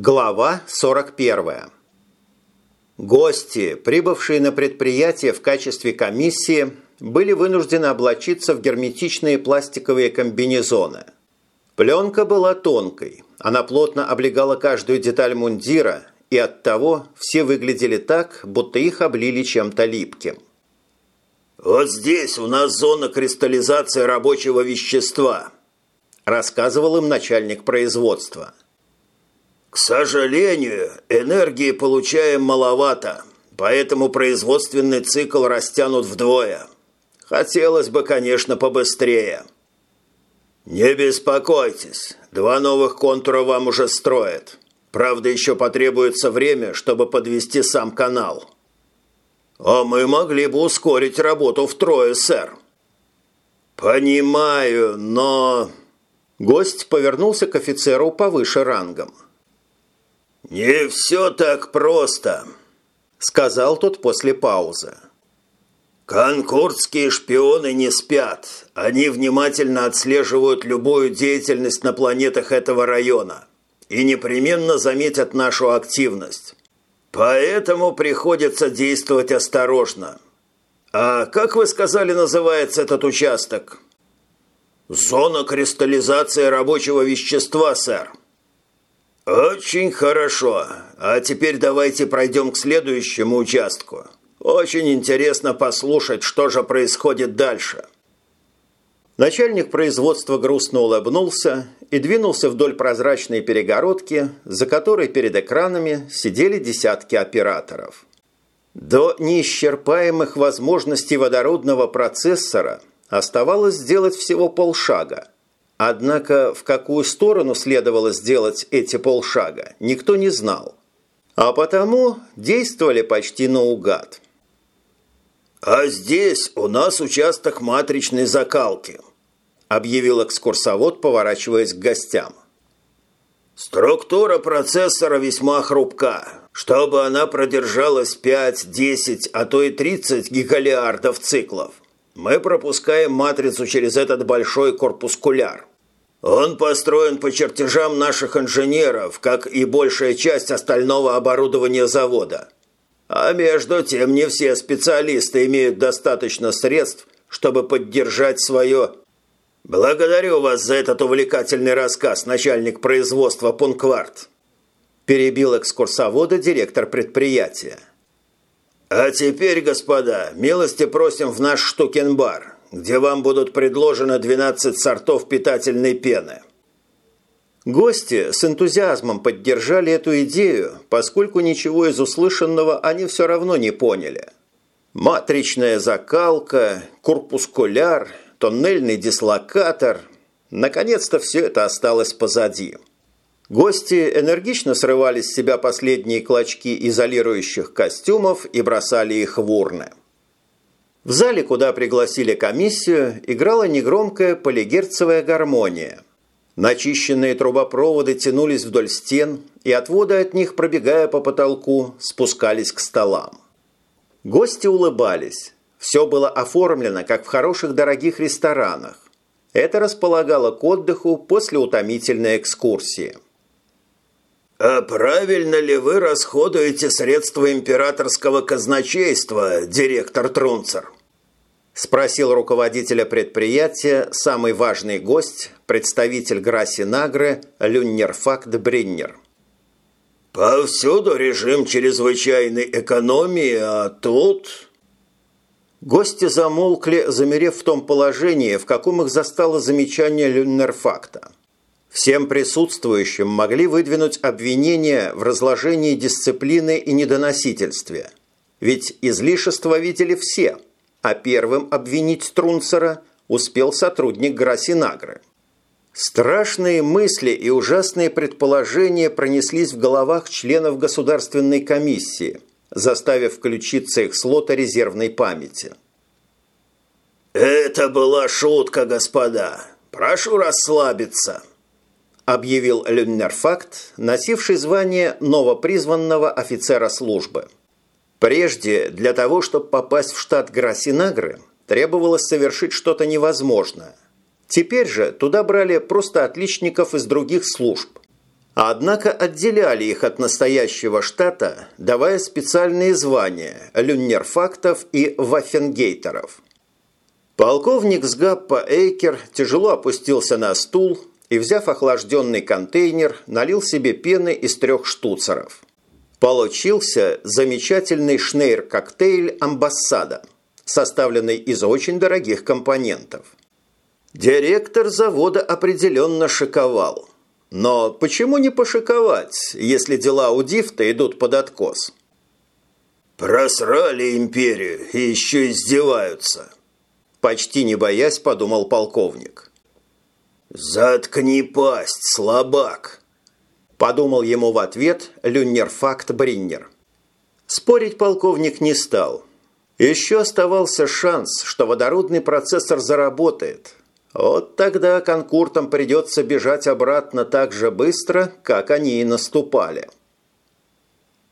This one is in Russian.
Глава 41. Гости, прибывшие на предприятие в качестве комиссии, были вынуждены облачиться в герметичные пластиковые комбинезоны. Пленка была тонкой, она плотно облегала каждую деталь мундира, и оттого все выглядели так, будто их облили чем-то липким. «Вот здесь у нас зона кристаллизации рабочего вещества», рассказывал им начальник производства. «К сожалению, энергии получаем маловато, поэтому производственный цикл растянут вдвое. Хотелось бы, конечно, побыстрее». «Не беспокойтесь, два новых контура вам уже строят. Правда, еще потребуется время, чтобы подвести сам канал». «А мы могли бы ускорить работу втрое, сэр». «Понимаю, но...» Гость повернулся к офицеру повыше рангом. «Не все так просто», — сказал тот после паузы. «Конкурдские шпионы не спят. Они внимательно отслеживают любую деятельность на планетах этого района и непременно заметят нашу активность. Поэтому приходится действовать осторожно. А как вы сказали, называется этот участок?» «Зона кристаллизации рабочего вещества, сэр». «Очень хорошо. А теперь давайте пройдем к следующему участку. Очень интересно послушать, что же происходит дальше». Начальник производства грустно улыбнулся и двинулся вдоль прозрачной перегородки, за которой перед экранами сидели десятки операторов. До неисчерпаемых возможностей водородного процессора оставалось сделать всего полшага – Однако в какую сторону следовало сделать эти полшага, никто не знал. А потому действовали почти наугад. «А здесь у нас участок матричной закалки», объявил экскурсовод, поворачиваясь к гостям. «Структура процессора весьма хрупка. Чтобы она продержалась 5, 10, а то и 30 гигалиардов циклов – мы пропускаем матрицу через этот большой корпускуляр. Он построен по чертежам наших инженеров, как и большая часть остального оборудования завода. А между тем не все специалисты имеют достаточно средств, чтобы поддержать свое... Благодарю вас за этот увлекательный рассказ, начальник производства Пункварт. Перебил экскурсовода директор предприятия. А теперь, господа, милости просим в наш штукенбар, где вам будут предложены 12 сортов питательной пены. Гости с энтузиазмом поддержали эту идею, поскольку ничего из услышанного они все равно не поняли. Матричная закалка, корпускуляр, тоннельный дислокатор – наконец-то все это осталось позади. Гости энергично срывали с себя последние клочки изолирующих костюмов и бросали их в урны. В зале, куда пригласили комиссию, играла негромкая полигерцевая гармония. Начищенные трубопроводы тянулись вдоль стен, и отводы от них, пробегая по потолку, спускались к столам. Гости улыбались. Все было оформлено, как в хороших дорогих ресторанах. Это располагало к отдыху после утомительной экскурсии. «А правильно ли вы расходуете средства императорского казначейства, директор Трунцер?» Спросил руководителя предприятия самый важный гость, представитель Граси Нагры Люннерфакт Бриннер. «Повсюду режим чрезвычайной экономии, а тут...» Гости замолкли, замерев в том положении, в каком их застало замечание Люннерфакта. Всем присутствующим могли выдвинуть обвинения в разложении дисциплины и недоносительстве. Ведь излишества видели все, а первым обвинить Трунцера успел сотрудник Грасинагры. Страшные мысли и ужасные предположения пронеслись в головах членов Государственной комиссии, заставив включиться их слота резервной памяти. «Это была шутка, господа. Прошу расслабиться», объявил Люннерфакт, носивший звание новопризванного офицера службы. Прежде, для того, чтобы попасть в штат Грасинагры, требовалось совершить что-то невозможное. Теперь же туда брали просто отличников из других служб. Однако отделяли их от настоящего штата, давая специальные звания люннерфактов и ваффенгейтеров. Полковник с Гаппа Эйкер тяжело опустился на стул и, взяв охлажденный контейнер, налил себе пены из трех штуцеров. Получился замечательный шнейр-коктейль «Амбассада», составленный из очень дорогих компонентов. Директор завода определенно шиковал – но почему не пошиковать, если дела у Дифта идут под откос? «Просрали империю и еще издеваются», – почти не боясь подумал полковник. «Заткни пасть, слабак!» – подумал ему в ответ Люннерфакт Бриннер. Спорить полковник не стал. Еще оставался шанс, что водородный процессор заработает, вот тогда конкуртам придется бежать обратно так же быстро, как они и наступали.